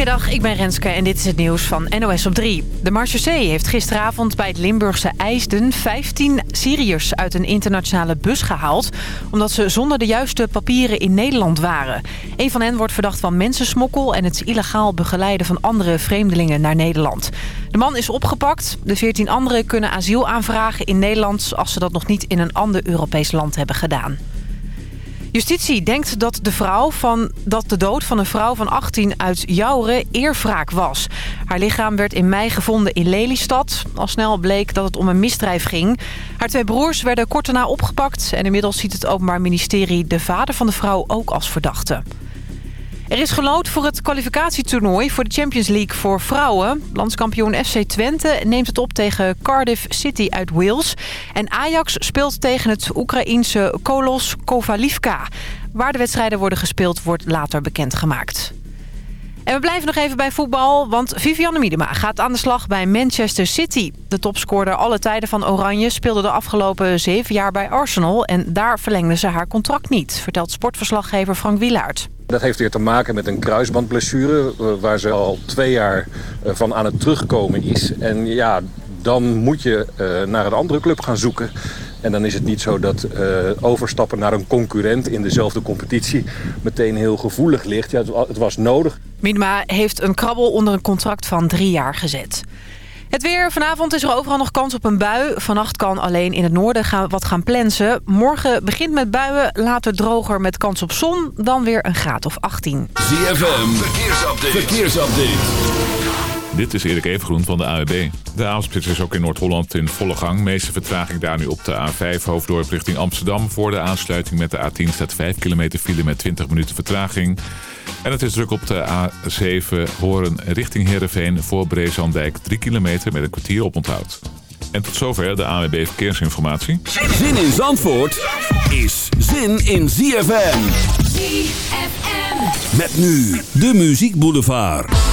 Goedemiddag, ik ben Renske en dit is het nieuws van NOS op 3. De Marchusee heeft gisteravond bij het Limburgse IJsden 15 Syriërs uit een internationale bus gehaald... omdat ze zonder de juiste papieren in Nederland waren. Een van hen wordt verdacht van mensensmokkel en het illegaal begeleiden van andere vreemdelingen naar Nederland. De man is opgepakt. De 14 anderen kunnen asiel aanvragen in Nederland als ze dat nog niet in een ander Europees land hebben gedaan. Justitie denkt dat de, vrouw van, dat de dood van een vrouw van 18 uit Jouren eerwraak was. Haar lichaam werd in mei gevonden in Lelystad. Al snel bleek dat het om een misdrijf ging. Haar twee broers werden kort daarna opgepakt... en inmiddels ziet het Openbaar Ministerie de vader van de vrouw ook als verdachte. Er is gelood voor het kwalificatietoernooi voor de Champions League voor vrouwen. Landskampioen FC Twente neemt het op tegen Cardiff City uit Wales. En Ajax speelt tegen het Oekraïense Kolos Kovalivka. Waar de wedstrijden worden gespeeld wordt later bekendgemaakt. En we blijven nog even bij voetbal, want Vivianne Miedema gaat aan de slag bij Manchester City. De topscorer alle tijden van Oranje speelde de afgelopen zeven jaar bij Arsenal... en daar verlengde ze haar contract niet, vertelt sportverslaggever Frank Wielaert. Dat heeft weer te maken met een kruisbandblessure... Eh, waar ze al twee jaar eh, van aan het terugkomen is. En ja, dan moet je eh, naar een andere club gaan zoeken. En dan is het niet zo dat overstappen naar een concurrent in dezelfde competitie meteen heel gevoelig ligt. Ja, het was nodig. Minma heeft een krabbel onder een contract van drie jaar gezet. Het weer. Vanavond is er overal nog kans op een bui. Vannacht kan alleen in het noorden gaan, wat gaan plensen. Morgen begint met buien, later droger met kans op zon. Dan weer een graad of 18. ZFM. Verkeersupdate. Verkeersupdate. Dit is Erik Evengroen van de AWB. De avondspits is ook in Noord-Holland in volle gang. Meeste vertraging daar nu op de A5 hoofddorp richting Amsterdam. Voor de aansluiting met de A10 staat 5 kilometer file met 20 minuten vertraging. En het is druk op de A7 Horen richting Heerenveen voor Brezandijk 3 kilometer met een kwartier op onthoud. En tot zover de AWB Verkeersinformatie. Zin in Zandvoort is zin in ZFM. ZFM. Met nu de Muziek Boulevard.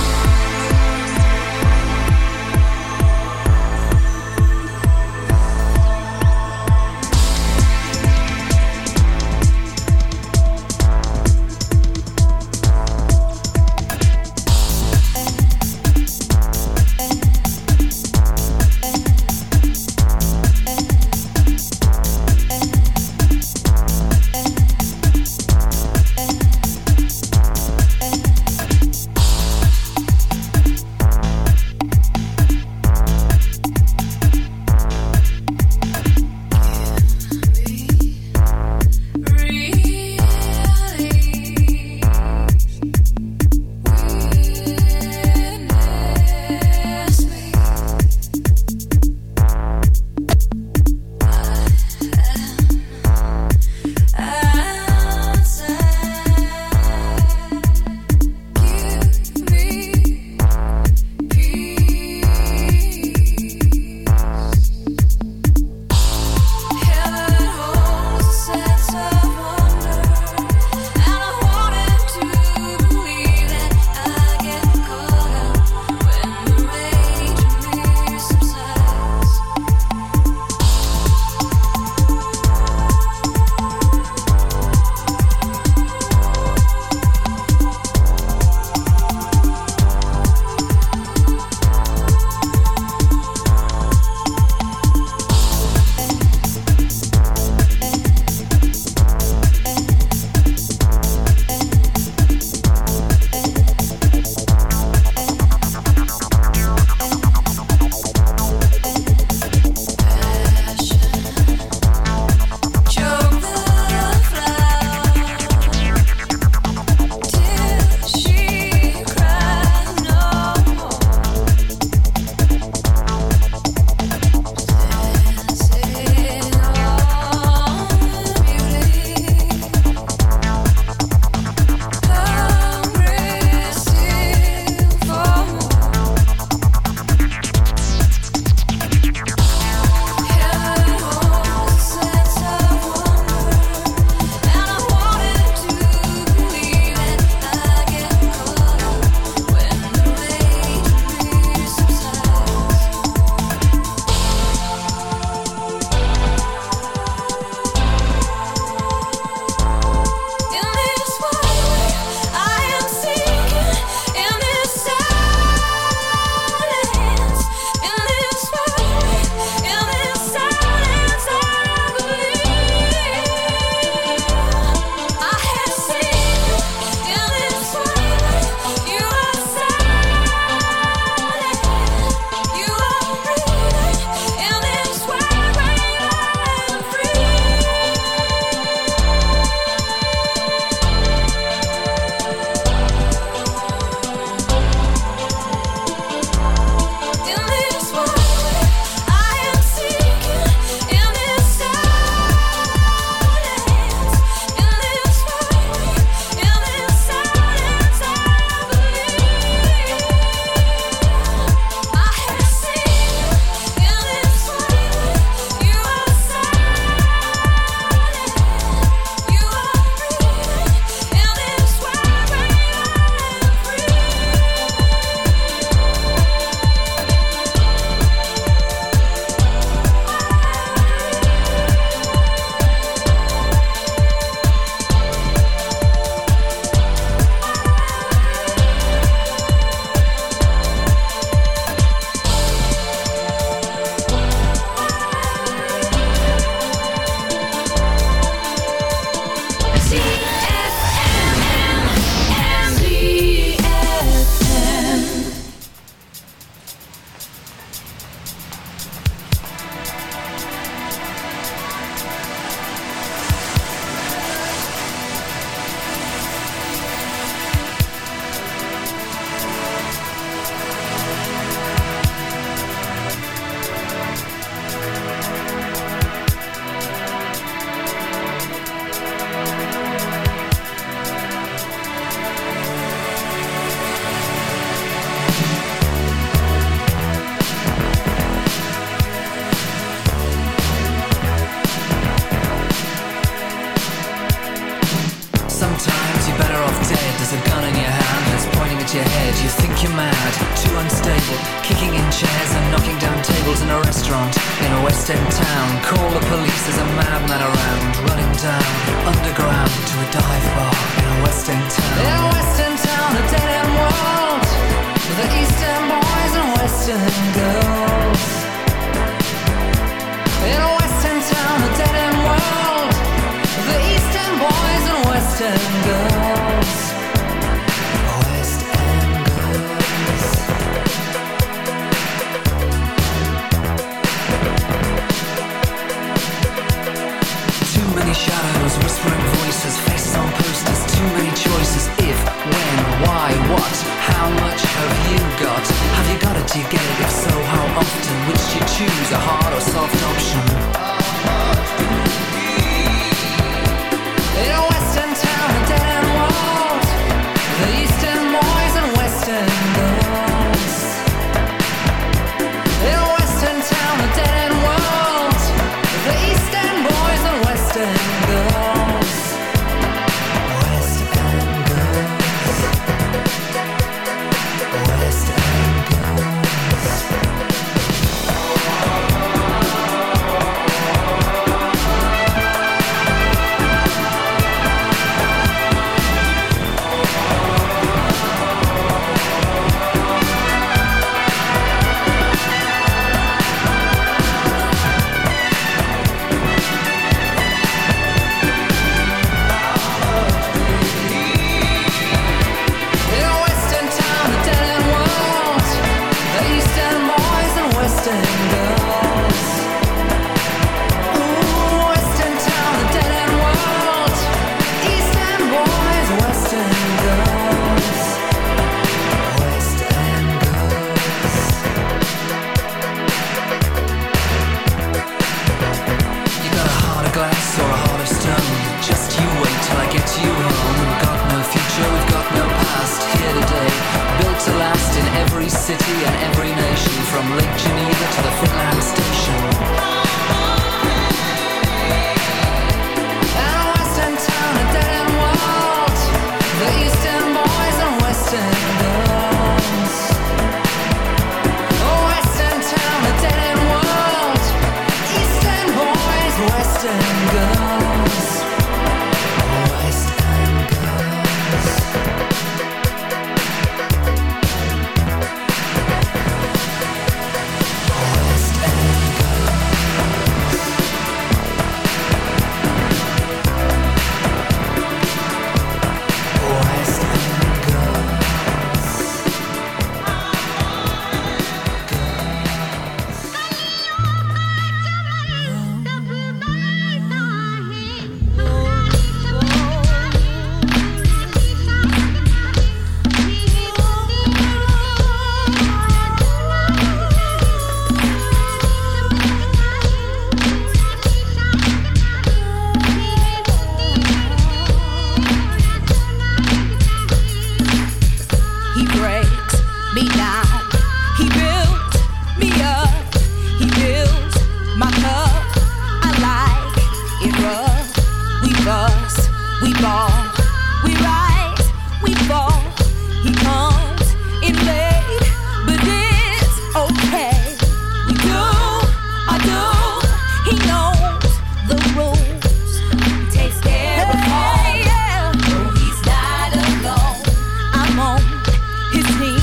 his team.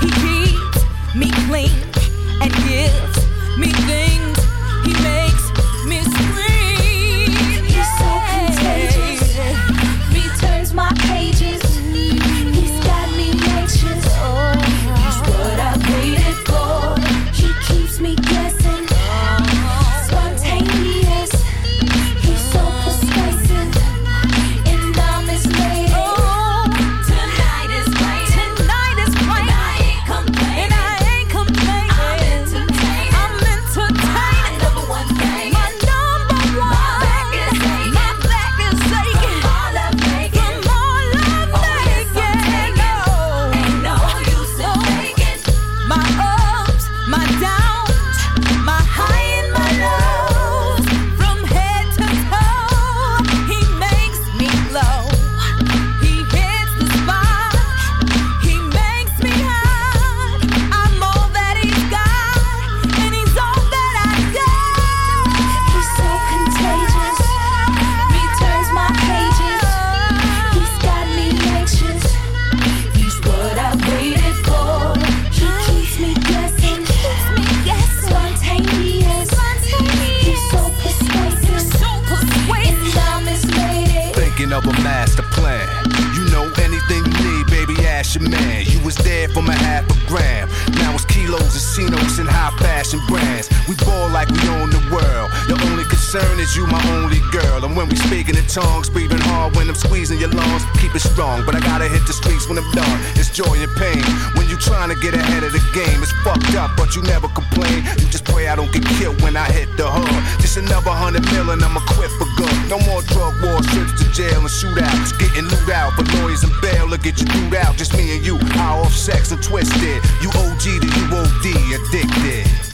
He keeps me clean and gives me things. Drug trips to jail and shootouts. Getting loot out for lawyers and bail. Look at you dude out, just me and you. High off sex and twisted. You OG to you OD, addicted.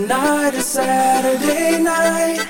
Tonight is Saturday night.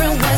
different way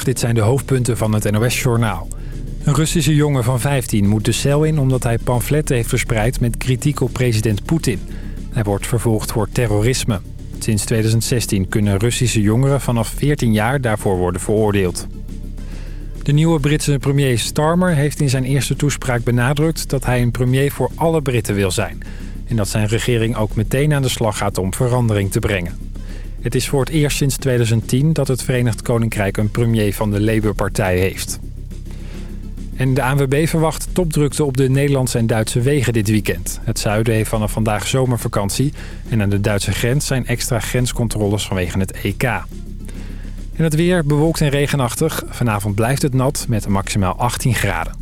Dit zijn de hoofdpunten van het NOS-journaal. Een Russische jongen van 15 moet de cel in omdat hij pamfletten heeft verspreid met kritiek op president Poetin. Hij wordt vervolgd voor terrorisme. Sinds 2016 kunnen Russische jongeren vanaf 14 jaar daarvoor worden veroordeeld. De nieuwe Britse premier Starmer heeft in zijn eerste toespraak benadrukt dat hij een premier voor alle Britten wil zijn. En dat zijn regering ook meteen aan de slag gaat om verandering te brengen. Het is voor het eerst sinds 2010 dat het Verenigd Koninkrijk een premier van de Labour-partij heeft. En de ANWB verwacht topdrukte op de Nederlandse en Duitse wegen dit weekend. Het zuiden heeft vanaf vandaag zomervakantie... en aan de Duitse grens zijn extra grenscontroles vanwege het EK. En het weer bewolkt en regenachtig. Vanavond blijft het nat met maximaal 18 graden.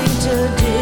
yesterday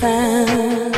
found